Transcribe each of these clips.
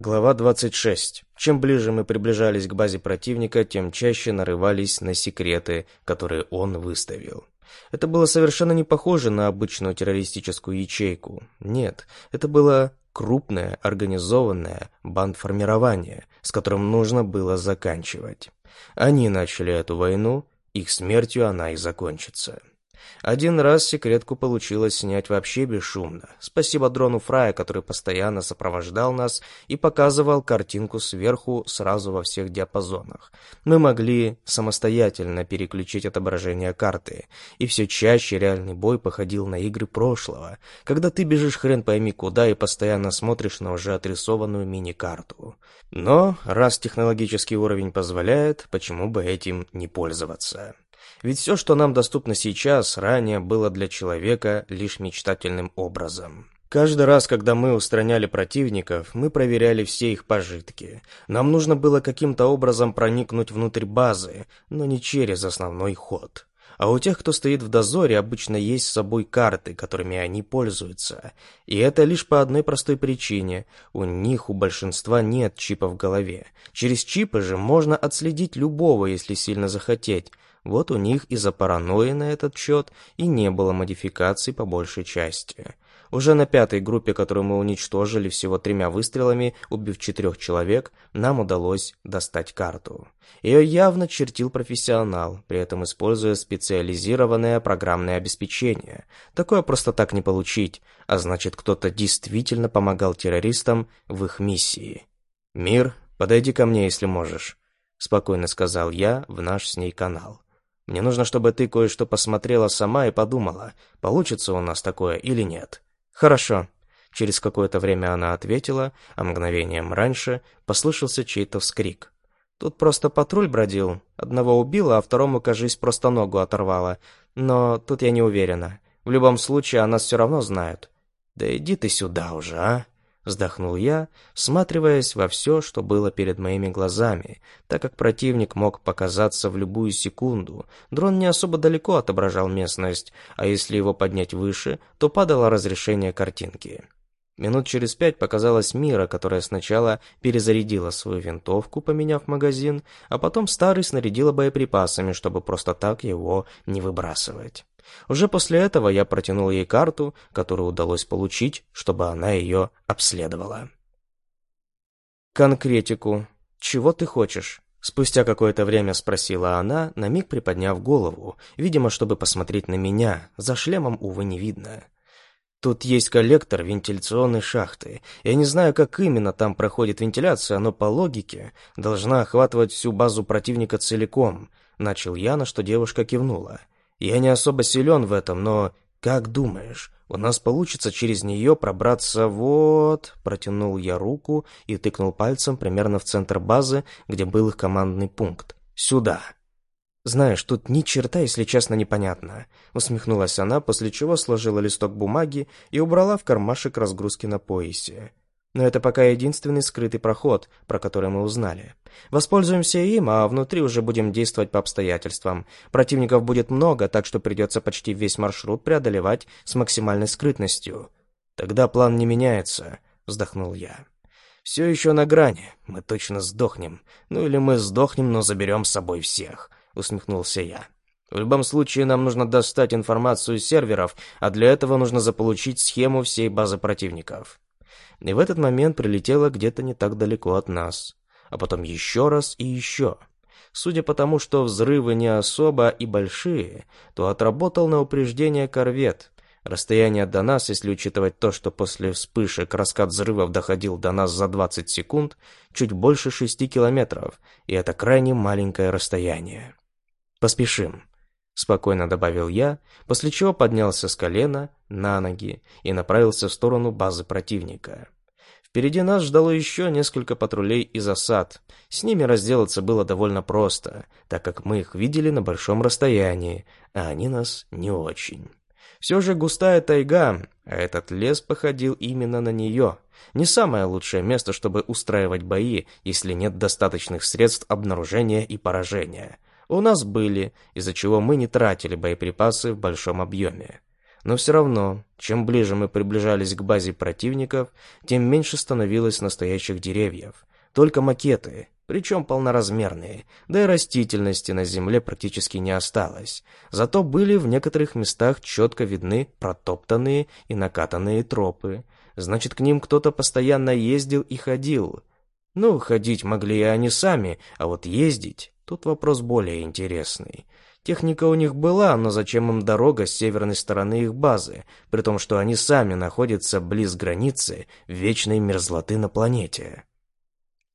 Глава 26. Чем ближе мы приближались к базе противника, тем чаще нарывались на секреты, которые он выставил. Это было совершенно не похоже на обычную террористическую ячейку. Нет, это было крупное, организованное бандформирование, с которым нужно было заканчивать. Они начали эту войну, их смертью она и закончится. Один раз секретку получилось снять вообще бесшумно. Спасибо дрону Фрая, который постоянно сопровождал нас и показывал картинку сверху сразу во всех диапазонах. Мы могли самостоятельно переключить отображение карты, и все чаще реальный бой походил на игры прошлого, когда ты бежишь хрен пойми куда и постоянно смотришь на уже отрисованную мини-карту. Но, раз технологический уровень позволяет, почему бы этим не пользоваться? Ведь все, что нам доступно сейчас, ранее было для человека лишь мечтательным образом. Каждый раз, когда мы устраняли противников, мы проверяли все их пожитки. Нам нужно было каким-то образом проникнуть внутрь базы, но не через основной ход. А у тех, кто стоит в дозоре, обычно есть с собой карты, которыми они пользуются. И это лишь по одной простой причине. У них, у большинства, нет чипа в голове. Через чипы же можно отследить любого, если сильно захотеть. Вот у них из-за паранойи на этот счет и не было модификаций по большей части. Уже на пятой группе, которую мы уничтожили всего тремя выстрелами, убив четырех человек, нам удалось достать карту. Ее явно чертил профессионал, при этом используя специализированное программное обеспечение. Такое просто так не получить, а значит кто-то действительно помогал террористам в их миссии. «Мир, подойди ко мне, если можешь», — спокойно сказал я в наш с ней канал. Мне нужно, чтобы ты кое-что посмотрела сама и подумала, получится у нас такое или нет. Хорошо. Через какое-то время она ответила, а мгновением раньше послышался чей-то вскрик. Тут просто патруль бродил. Одного убила, а второму, кажись, просто ногу оторвала. Но тут я не уверена. В любом случае, о нас все равно знают. Да иди ты сюда уже, а? Вздохнул я, всматриваясь во все, что было перед моими глазами, так как противник мог показаться в любую секунду. Дрон не особо далеко отображал местность, а если его поднять выше, то падало разрешение картинки. Минут через пять показалась Мира, которая сначала перезарядила свою винтовку, поменяв магазин, а потом старый снарядила боеприпасами, чтобы просто так его не выбрасывать. Уже после этого я протянул ей карту, которую удалось получить, чтобы она ее обследовала. «Конкретику. Чего ты хочешь?» Спустя какое-то время спросила она, на миг приподняв голову, видимо, чтобы посмотреть на меня, за шлемом, увы, не видно. Тут есть коллектор вентиляционной шахты. Я не знаю, как именно там проходит вентиляция, но по логике должна охватывать всю базу противника целиком. Начал я, на что девушка кивнула. Я не особо силен в этом, но как думаешь, у нас получится через нее пробраться вот...» Протянул я руку и тыкнул пальцем примерно в центр базы, где был их командный пункт. «Сюда!» «Знаешь, тут ни черта, если честно, непонятно», — усмехнулась она, после чего сложила листок бумаги и убрала в кармашек разгрузки на поясе. Но это пока единственный скрытый проход, про который мы узнали. Воспользуемся им, а внутри уже будем действовать по обстоятельствам. Противников будет много, так что придется почти весь маршрут преодолевать с максимальной скрытностью. Тогда план не меняется, вздохнул я. Все еще на грани. Мы точно сдохнем. Ну или мы сдохнем, но заберем с собой всех, усмехнулся я. В любом случае, нам нужно достать информацию с серверов, а для этого нужно заполучить схему всей базы противников. И в этот момент прилетело где-то не так далеко от нас. А потом еще раз и еще. Судя по тому, что взрывы не особо и большие, то отработал на упреждение корвет. Расстояние до нас, если учитывать то, что после вспышек раскат взрывов доходил до нас за 20 секунд, чуть больше 6 километров, и это крайне маленькое расстояние. Поспешим. Спокойно добавил я, после чего поднялся с колена на ноги и направился в сторону базы противника. Впереди нас ждало еще несколько патрулей и засад. С ними разделаться было довольно просто, так как мы их видели на большом расстоянии, а они нас не очень. Все же густая тайга, а этот лес походил именно на нее. Не самое лучшее место, чтобы устраивать бои, если нет достаточных средств обнаружения и поражения. У нас были, из-за чего мы не тратили боеприпасы в большом объеме. Но все равно, чем ближе мы приближались к базе противников, тем меньше становилось настоящих деревьев. Только макеты, причем полноразмерные, да и растительности на земле практически не осталось. Зато были в некоторых местах четко видны протоптанные и накатанные тропы. Значит, к ним кто-то постоянно ездил и ходил. Ну, ходить могли и они сами, а вот ездить — тут вопрос более интересный. Техника у них была, но зачем им дорога с северной стороны их базы, при том, что они сами находятся близ границы вечной мерзлоты на планете?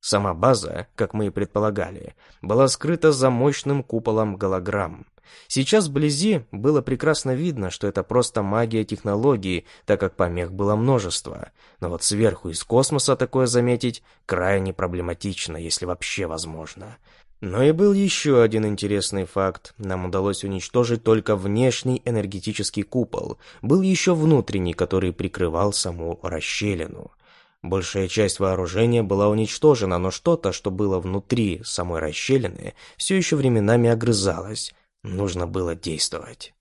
Сама база, как мы и предполагали, была скрыта за мощным куполом голограмм. Сейчас вблизи было прекрасно видно, что это просто магия технологии, так как помех было множество. Но вот сверху из космоса такое заметить крайне проблематично, если вообще возможно. Но и был еще один интересный факт. Нам удалось уничтожить только внешний энергетический купол. Был еще внутренний, который прикрывал саму расщелину. Большая часть вооружения была уничтожена, но что-то, что было внутри самой расщелины, все еще временами огрызалось. Нужно было действовать.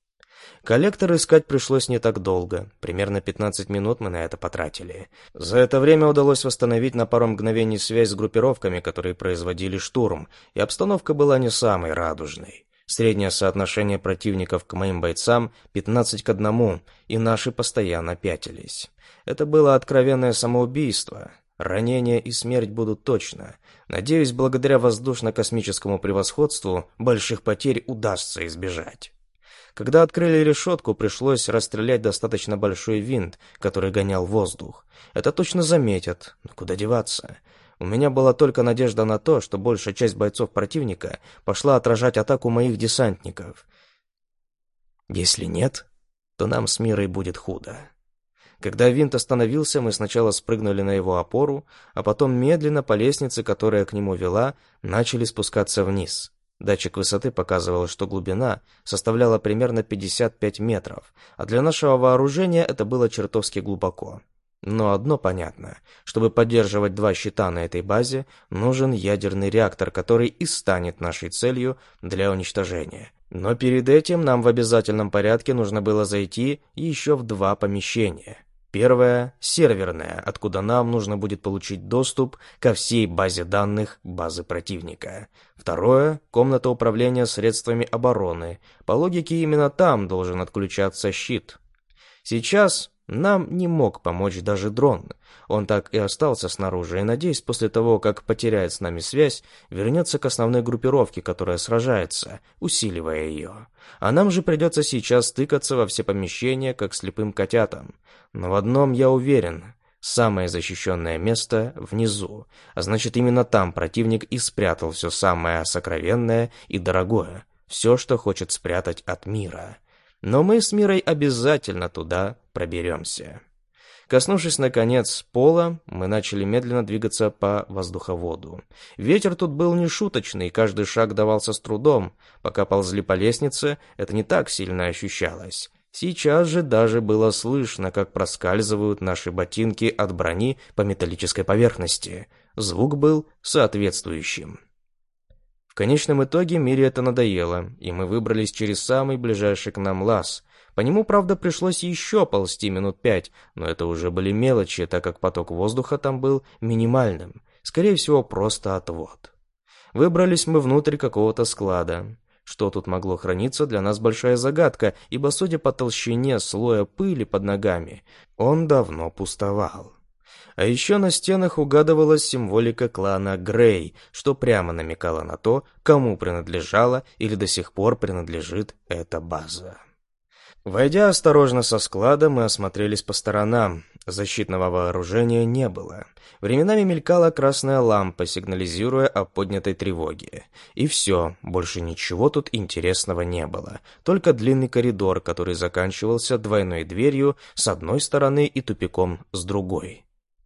Коллектор искать пришлось не так долго. Примерно 15 минут мы на это потратили. За это время удалось восстановить на пару мгновений связь с группировками, которые производили штурм, и обстановка была не самой радужной. Среднее соотношение противников к моим бойцам 15 к 1, и наши постоянно пятились. Это было откровенное самоубийство. Ранение и смерть будут точно. Надеюсь, благодаря воздушно-космическому превосходству больших потерь удастся избежать. Когда открыли решетку, пришлось расстрелять достаточно большой винт, который гонял воздух. Это точно заметят, но куда деваться? У меня была только надежда на то, что большая часть бойцов противника пошла отражать атаку моих десантников. Если нет, то нам с Мирой будет худо. Когда винт остановился, мы сначала спрыгнули на его опору, а потом медленно по лестнице, которая к нему вела, начали спускаться вниз. Датчик высоты показывал, что глубина составляла примерно 55 метров, а для нашего вооружения это было чертовски глубоко. Но одно понятно. Чтобы поддерживать два щита на этой базе, нужен ядерный реактор, который и станет нашей целью для уничтожения. Но перед этим нам в обязательном порядке нужно было зайти еще в два помещения. Первое — серверное, откуда нам нужно будет получить доступ ко всей базе данных базы противника. Второе — комната управления средствами обороны. По логике, именно там должен отключаться щит. Сейчас нам не мог помочь даже дрон. Он так и остался снаружи, и, надеюсь, после того, как потеряет с нами связь, вернется к основной группировке, которая сражается, усиливая ее. А нам же придется сейчас стыкаться во все помещения, как слепым котятам. Но в одном я уверен. Самое защищенное место внизу, а значит именно там противник и спрятал все самое сокровенное и дорогое, все, что хочет спрятать от мира. Но мы с Мирой обязательно туда проберемся. Коснувшись, наконец, пола, мы начали медленно двигаться по воздуховоду. Ветер тут был не шуточный, каждый шаг давался с трудом. Пока ползли по лестнице, это не так сильно ощущалось. Сейчас же даже было слышно, как проскальзывают наши ботинки от брони по металлической поверхности. Звук был соответствующим. В конечном итоге Мире это надоело, и мы выбрались через самый ближайший к нам лаз. По нему, правда, пришлось еще ползти минут пять, но это уже были мелочи, так как поток воздуха там был минимальным. Скорее всего, просто отвод. Выбрались мы внутрь какого-то склада. Что тут могло храниться, для нас большая загадка, ибо, судя по толщине слоя пыли под ногами, он давно пустовал. А еще на стенах угадывалась символика клана Грей, что прямо намекало на то, кому принадлежала или до сих пор принадлежит эта база. Войдя осторожно со склада, мы осмотрелись по сторонам. Защитного вооружения не было. Временами мелькала красная лампа, сигнализируя о поднятой тревоге. И все, больше ничего тут интересного не было. Только длинный коридор, который заканчивался двойной дверью с одной стороны и тупиком с другой.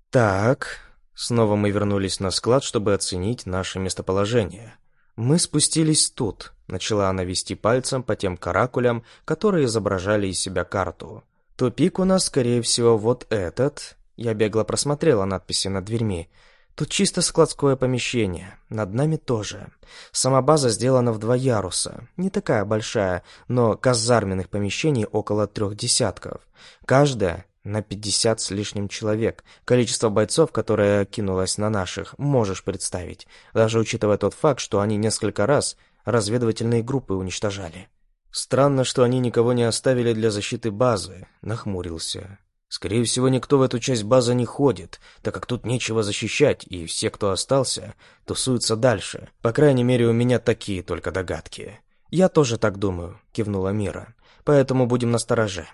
«Так...» Снова мы вернулись на склад, чтобы оценить наше местоположение. «Мы спустились тут», — начала она вести пальцем по тем каракулям, которые изображали из себя карту. «Тупик у нас, скорее всего, вот этот». Я бегло просмотрела надписи над дверьми. Тут чисто складское помещение. Над нами тоже. Сама база сделана в два яруса. Не такая большая, но казарменных помещений около трех десятков. Каждая на пятьдесят с лишним человек. Количество бойцов, которое кинулось на наших, можешь представить. Даже учитывая тот факт, что они несколько раз разведывательные группы уничтожали. Странно, что они никого не оставили для защиты базы. Нахмурился. Скорее всего, никто в эту часть базы не ходит, так как тут нечего защищать, и все, кто остался, тусуются дальше. По крайней мере, у меня такие только догадки. «Я тоже так думаю», — кивнула Мира. «Поэтому будем настороже.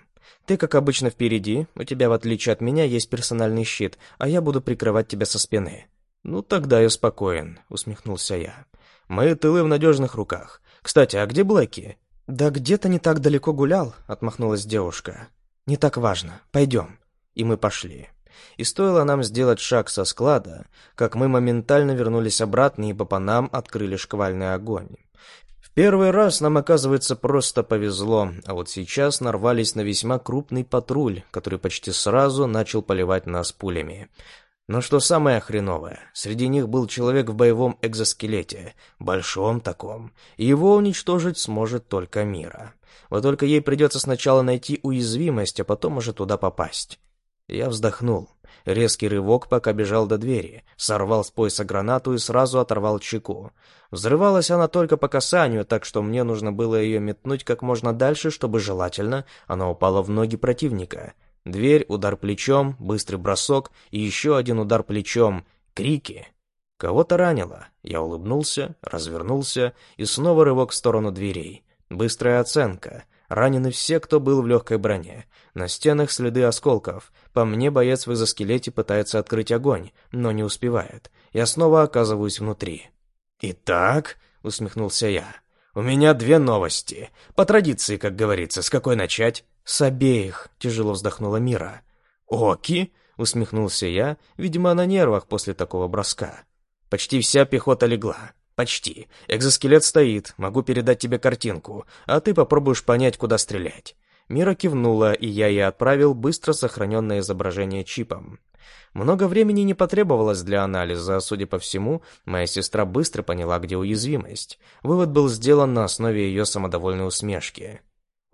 Ты, как обычно, впереди, у тебя, в отличие от меня, есть персональный щит, а я буду прикрывать тебя со спины». «Ну, тогда я спокоен», — усмехнулся я. «Мои тылы в надежных руках. Кстати, а где Блэки?» «Да где-то не так далеко гулял», — отмахнулась девушка. «Не так важно. Пойдем». И мы пошли. И стоило нам сделать шаг со склада, как мы моментально вернулись обратно, ибо по нам открыли шквальный огонь. Первый раз нам, оказывается, просто повезло, а вот сейчас нарвались на весьма крупный патруль, который почти сразу начал поливать нас пулями. Но что самое хреновое, среди них был человек в боевом экзоскелете, большом таком, и его уничтожить сможет только Мира. Вот только ей придется сначала найти уязвимость, а потом уже туда попасть. Я вздохнул. Резкий рывок, пока бежал до двери. Сорвал с пояса гранату и сразу оторвал чеку. Взрывалась она только по касанию, так что мне нужно было ее метнуть как можно дальше, чтобы желательно она упала в ноги противника. Дверь, удар плечом, быстрый бросок и еще один удар плечом. Крики. Кого-то ранило. Я улыбнулся, развернулся и снова рывок в сторону дверей. Быстрая оценка. Ранены все, кто был в легкой броне. На стенах следы осколков. По мне боец в изоскелете пытается открыть огонь, но не успевает. Я снова оказываюсь внутри. «Итак», — усмехнулся я, — «у меня две новости. По традиции, как говорится, с какой начать?» «С обеих», — тяжело вздохнула Мира. «Оки?» — усмехнулся я, видимо, на нервах после такого броска. «Почти вся пехота легла. Почти. Экзоскелет стоит, могу передать тебе картинку, а ты попробуешь понять, куда стрелять». Мира кивнула, и я ей отправил быстро сохраненное изображение чипом. Много времени не потребовалось для анализа, судя по всему, моя сестра быстро поняла, где уязвимость. Вывод был сделан на основе ее самодовольной усмешки.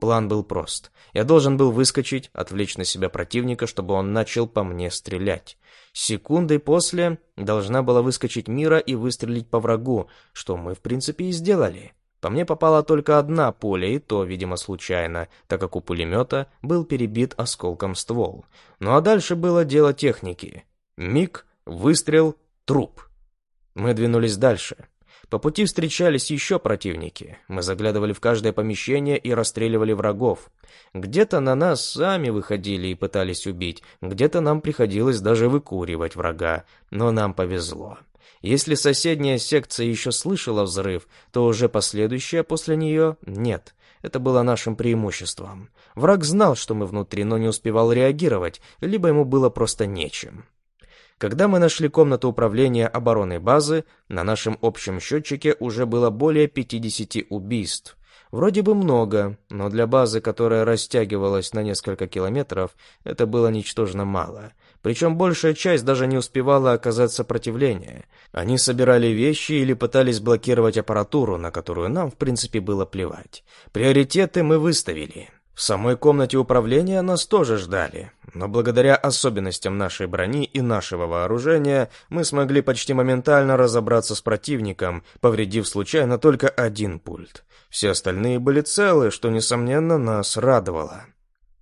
План был прост. Я должен был выскочить, отвлечь на себя противника, чтобы он начал по мне стрелять. Секундой после должна была выскочить Мира и выстрелить по врагу, что мы, в принципе, и сделали. По мне попала только одна пуля, и то, видимо, случайно, так как у пулемета был перебит осколком ствол. Ну а дальше было дело техники. Миг, выстрел, труп. Мы двинулись дальше. По пути встречались еще противники. Мы заглядывали в каждое помещение и расстреливали врагов. Где-то на нас сами выходили и пытались убить, где-то нам приходилось даже выкуривать врага, но нам повезло. Если соседняя секция еще слышала взрыв, то уже последующая после нее нет. Это было нашим преимуществом. Враг знал, что мы внутри, но не успевал реагировать, либо ему было просто нечем. Когда мы нашли комнату управления обороной базы, на нашем общем счетчике уже было более 50 убийств. Вроде бы много, но для базы, которая растягивалась на несколько километров, это было ничтожно мало. Причем большая часть даже не успевала оказать сопротивление. Они собирали вещи или пытались блокировать аппаратуру, на которую нам, в принципе, было плевать. Приоритеты мы выставили. В самой комнате управления нас тоже ждали, но благодаря особенностям нашей брони и нашего вооружения мы смогли почти моментально разобраться с противником, повредив случайно только один пульт. Все остальные были целы, что, несомненно, нас радовало.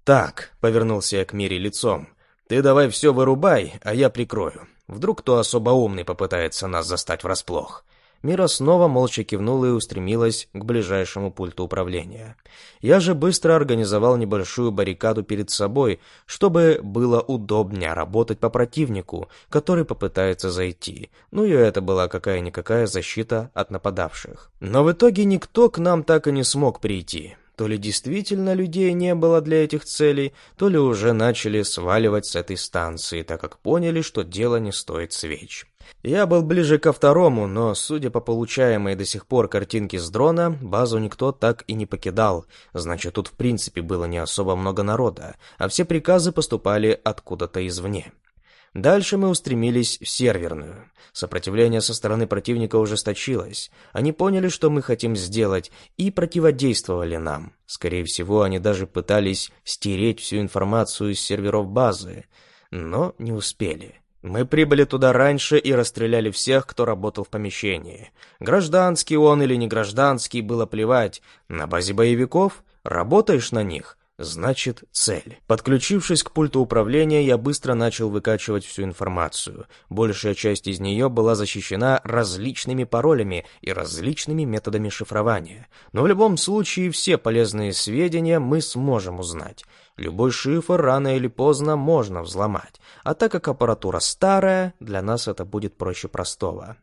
«Так», — повернулся я к Мире лицом, — «ты давай все вырубай, а я прикрою. Вдруг кто особо умный попытается нас застать врасплох. Мира снова молча кивнула и устремилась к ближайшему пульту управления. Я же быстро организовал небольшую баррикаду перед собой, чтобы было удобнее работать по противнику, который попытается зайти. Ну и это была какая-никакая защита от нападавших. Но в итоге никто к нам так и не смог прийти. То ли действительно людей не было для этих целей, то ли уже начали сваливать с этой станции, так как поняли, что дело не стоит свеч. Я был ближе ко второму, но, судя по получаемой до сих пор картинке с дрона, базу никто так и не покидал. Значит, тут в принципе было не особо много народа, а все приказы поступали откуда-то извне. Дальше мы устремились в серверную. Сопротивление со стороны противника ужесточилось. Они поняли, что мы хотим сделать, и противодействовали нам. Скорее всего, они даже пытались стереть всю информацию из серверов базы, но не успели. Мы прибыли туда раньше и расстреляли всех, кто работал в помещении. Гражданский он или не гражданский, было плевать. На базе боевиков работаешь на них, значит цель. Подключившись к пульту управления, я быстро начал выкачивать всю информацию. Большая часть из нее была защищена различными паролями и различными методами шифрования. Но в любом случае все полезные сведения мы сможем узнать. Любой шифр рано или поздно можно взломать, а так как аппаратура старая, для нас это будет проще простого.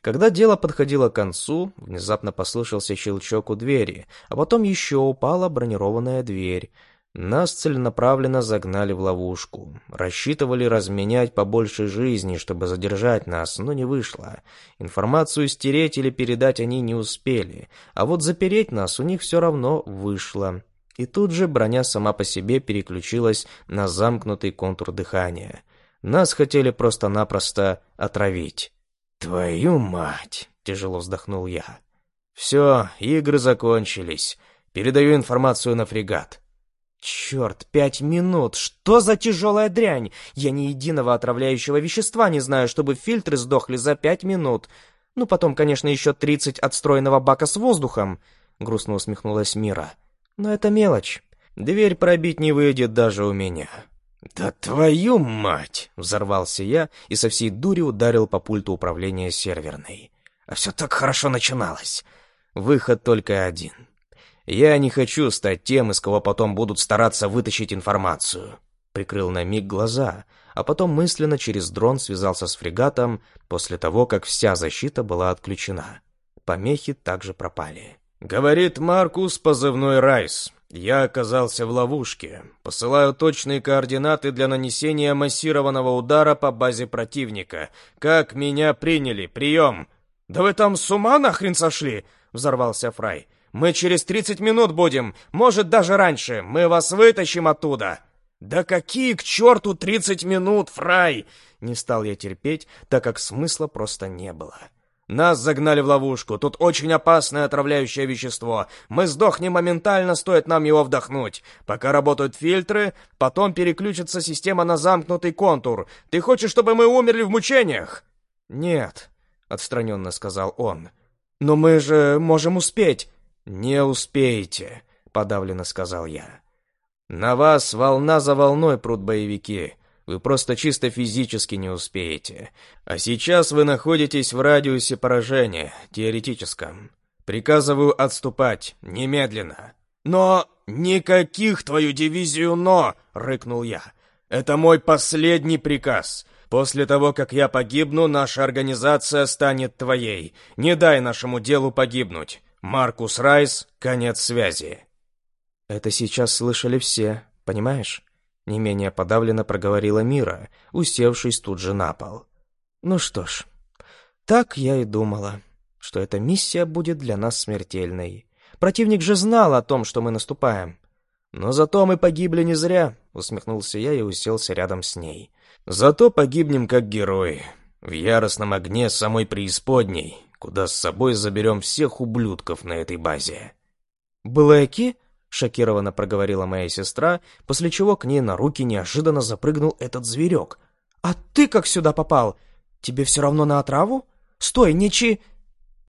Когда дело подходило к концу, внезапно послышался щелчок у двери, а потом еще упала бронированная дверь. Нас целенаправленно загнали в ловушку. Рассчитывали разменять побольше жизни, чтобы задержать нас, но не вышло. Информацию стереть или передать они не успели, а вот запереть нас у них все равно вышло. И тут же броня сама по себе переключилась на замкнутый контур дыхания. Нас хотели просто-напросто отравить. «Твою мать!» — тяжело вздохнул я. «Все, игры закончились. Передаю информацию на фрегат». «Черт, пять минут! Что за тяжелая дрянь? Я ни единого отравляющего вещества не знаю, чтобы фильтры сдохли за пять минут. Ну, потом, конечно, еще тридцать отстроенного бака с воздухом», — грустно усмехнулась Мира. Но это мелочь. Дверь пробить не выйдет даже у меня. «Да твою мать!» — взорвался я и со всей дури ударил по пульту управления серверной. А все так хорошо начиналось. Выход только один. Я не хочу стать тем, из кого потом будут стараться вытащить информацию. Прикрыл на миг глаза, а потом мысленно через дрон связался с фрегатом после того, как вся защита была отключена. Помехи также пропали. Говорит Маркус, позывной Райс. Я оказался в ловушке. Посылаю точные координаты для нанесения массированного удара по базе противника. Как меня приняли? Прием! Да вы там с ума нахрен сошли? Взорвался Фрай. Мы через тридцать минут будем, может даже раньше. Мы вас вытащим оттуда. Да какие к черту тридцать минут, Фрай? Не стал я терпеть, так как смысла просто не было. Нас загнали в ловушку. Тут очень опасное отравляющее вещество. Мы сдохнем моментально, стоит нам его вдохнуть. Пока работают фильтры, потом переключится система на замкнутый контур. Ты хочешь, чтобы мы умерли в мучениях? Нет, отстраненно сказал он. Но мы же можем успеть. Не успеете, подавленно сказал я. На вас волна за волной прут боевики. Вы просто чисто физически не успеете. А сейчас вы находитесь в радиусе поражения, теоретическом. Приказываю отступать, немедленно. Но никаких твою дивизию «но», — рыкнул я. Это мой последний приказ. После того, как я погибну, наша организация станет твоей. Не дай нашему делу погибнуть. Маркус Райс, конец связи. Это сейчас слышали все, понимаешь? Не менее подавленно проговорила Мира, усевшись тут же на пол. Ну что ж, так я и думала, что эта миссия будет для нас смертельной. Противник же знал о том, что мы наступаем. Но зато мы погибли не зря, усмехнулся я и уселся рядом с ней. Зато погибнем как герои, в яростном огне самой преисподней, куда с собой заберем всех ублюдков на этой базе. «Блэки?» — шокированно проговорила моя сестра, после чего к ней на руки неожиданно запрыгнул этот зверек. «А ты как сюда попал? Тебе все равно на отраву? Стой, не чи...»